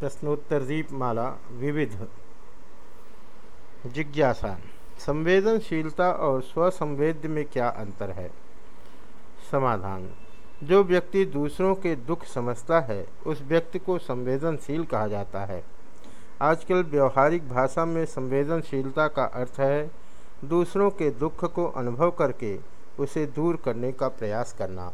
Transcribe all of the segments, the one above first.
प्रश्नोत्तर दीपमाला विविध। जिज्ञासा। संवेदनशीलता और स्वसंवेद्य में क्या अंतर है? समाधान। जो व्यक्ति दूसरों के दुख समझता है, उस व्यक्ति को संवेदनशील कहा जाता है। आजकल व्यवहारिक भाषा में संवेदनशीलता का अर्थ है, दूसरों के दुख को अनुभव करके उसे दूर करने का प्रयास करना।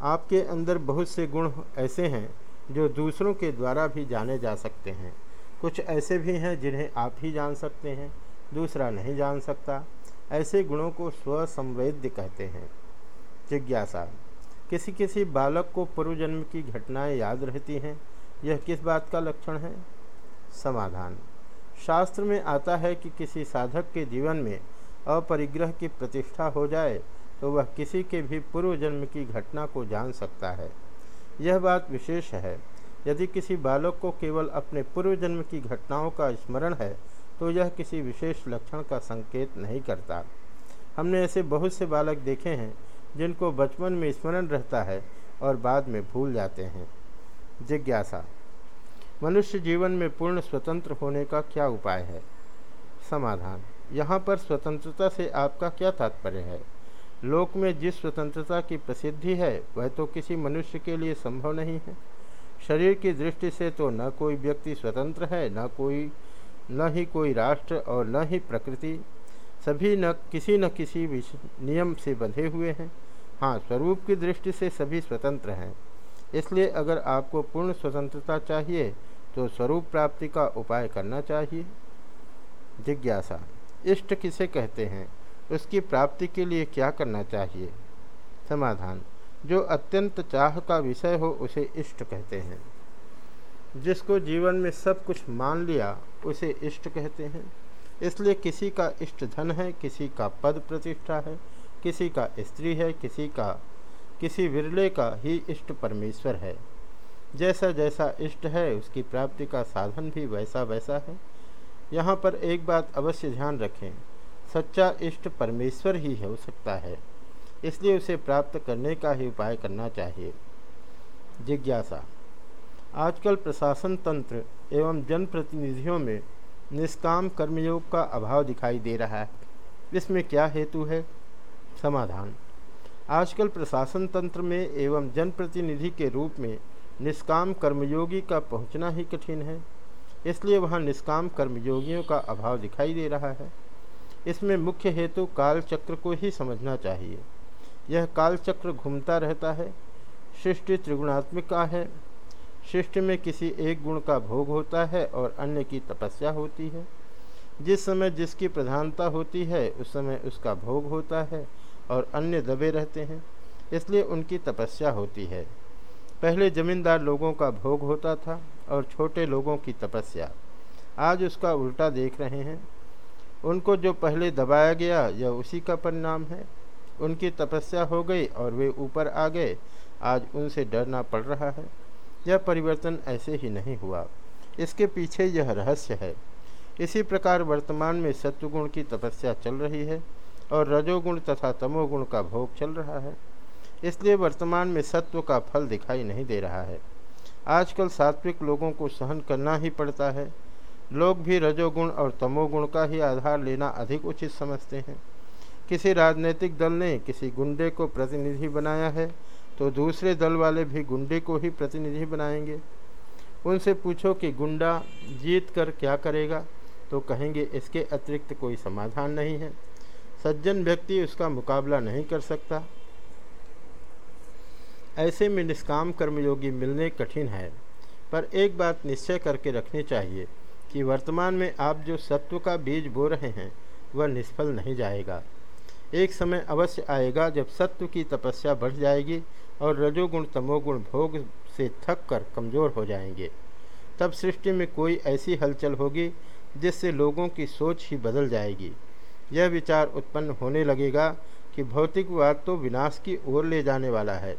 आपके अंदर बहुत से गुण ऐसे हैं जो दूसरों के द्वारा भी जाने जा सकते हैं। कुछ ऐसे भी हैं जिन्हें आप ही जान सकते हैं, दूसरा नहीं जान सकता। ऐसे गुणों को स्वसंवेद्य कहते हैं। जिज्ञासा किसी किसी बालक को पूर्वजन्म की घटनाएँ याद रहती हैं, यह किस बात का लक्षण है? समाधान, शास्त्र में आता है कि किसी साधक के जीवन में अपरिग्रह की प्रतिष्ठा हो जाए तो वह किसी के भी पूर्वजन्म की घटना को जान सकता है। यह बात विशेष है। यदि किसी बालक को केवल अपने पूर्व जन्म की घटनाओं का स्मरण है तो यह किसी विशेष लक्षण का संकेत नहीं करता। हमने ऐसे बहुत से बालक देखे हैं, जिनको बचपन में स्मरण रहता है और बाद में भूल जाते हैं। जिज्ञासा। मनुष्य जीवन में पूर्ण स्वतंत्र होने का क्या उपाय है? समाधान। यहाँ पर स्वतंत्रता से आपका क्या तात्पर्य है? लोक में जिस स्वतंत्रता की प्रसिद्धि है, वह तो किसी मनुष्य के लिए संभव नहीं है। शरीर की दृष्टि से तो न कोई व्यक्ति स्वतंत्र है, न कोई, न ही कोई राष्ट्र और न ही प्रकृति। सभी न, किसी न किसी नियम से बंधे हुए हैं। हाँ स्वरूप की दृष्टि से सभी स्वतंत्र हैं। इसलिए अगर आपको पूर्ण स्वतंत्रता चाहिए तो स्वरूप प्राप्ति का उपाय करना चाहिए। जिज्ञासा। इष्ट किसे कहते हैं? उसकी प्राप्ति के लिए क्या करना चाहिए? समाधान। जो अत्यंत चाह का विषय हो, उसे इष्ट कहते हैं। जिसको जीवन में सब कुछ मान लिया, उसे इष्ट कहते हैं। इसलिए किसी का इष्ट धन है, किसी का पद प्रतिष्ठा है, किसी का स्त्री है, किसी का, किसी विरले का ही इष्ट परमेश्वर है। जैसा जैसा इष्ट है, उसकी प्राप्ति का साधन भी वैसा वैसा है। यहाँ पर एक बात अवश्य ध्यान रखें। सच्चा इष्ट परमेश्वर ही हो सकता है। इसलिए उसे प्राप्त करने का ही उपाय करना चाहिए। जिज्ञासा। आजकल प्रशासन तंत्र एवं जनप्रतिनिधियों में निष्काम कर्मयोग का अभाव दिखाई दे रहा है। इसमें क्या हेतु है? समाधान। आजकल प्रशासन तंत्र में एवं जनप्रतिनिधि के रूप में निष्काम कर्मयोगी का पहुँचना ही कठिन है। इसलिए वहाँ निष्काम कर्मयोगियों का अभाव दिखाई दे रहा है। इसमें मुख्य हेतु काल चक्र को ही समझना चाहिए। यह कालचक्र घूमता रहता है, सृष्टि त्रिगुणात्मिका है, सृष्टि में किसी एक गुण का भोग होता है और अन्य की तपस्या होती है। जिस समय जिसकी प्रधानता होती है, उस समय उसका भोग होता है और अन्य दबे रहते हैं, इसलिए उनकी तपस्या होती है। पहले जमींदार लोगों का भोग होता था और छोटे लोगों की तपस्या। आज उसका उल्टा देख रहे हैं। उनको जो पहले दबाया गया, यह उसी का परिणाम है। उनकी तपस्या हो गई और वे ऊपर आ गए। आज उनसे डरना पड़ रहा है। यह परिवर्तन ऐसे ही नहीं हुआ। इसके पीछे यह रहस्य है। इसी प्रकार वर्तमान में सत्वगुण की तपस्या चल रही है और रजोगुण तथा तमोगुण का भोग चल रहा है। इसलिए वर्तमान में सत्व का फल दिखाई नहीं दे रहा है। आजकल सात्विक लोगों को सहन करना ही पड़ता है। लोग भी रजोगुण और तमोगुण का ही आधार लेना अधिक उचित समझते हैं। किसी राजनीतिक दल ने किसी गुंडे को प्रतिनिधि बनाया है तो दूसरे दल वाले भी गुंडे को ही प्रतिनिधि बनाएँगे। उनसे पूछो कि गुंडा जीत कर क्या करेगा तो कहेंगे, इसके अतिरिक्त कोई समाधान नहीं है। सज्जन व्यक्ति उसका मुकाबला नहीं कर सकता। ऐसे में निष्काम कर्मयोगी मिलने कठिन है, पर एक बात निश्चय करके रखनी चाहिए कि वर्तमान में आप जो सत्व का बीज बो रहे हैं, वह निष्फल नहीं जाएगा। एक समय अवश्य आएगा जब सत्व की तपस्या बढ़ जाएगी और रजोगुण, तमोगुण भोग से थक कर कमज़ोर हो जाएँगे। तब सृष्टि में कोई ऐसी हलचल होगी जिससे लोगों की सोच ही बदल जाएगी। यह विचार उत्पन्न होने लगेगा कि भौतिकवाद तो विनाश की ओर ले जाने वाला है।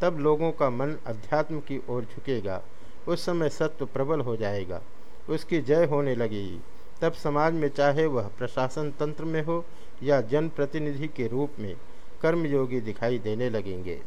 तब लोगों का मन अध्यात्म की ओर झुकेगा। उस समय सत्व प्रबल हो जाएगा। उसकी जय होने लगी। तब समाज में चाहे वह प्रशासन तंत्र में हो या जनप्रतिनिधि के रूप में, कर्मयोगी दिखाई देने लगेंगे।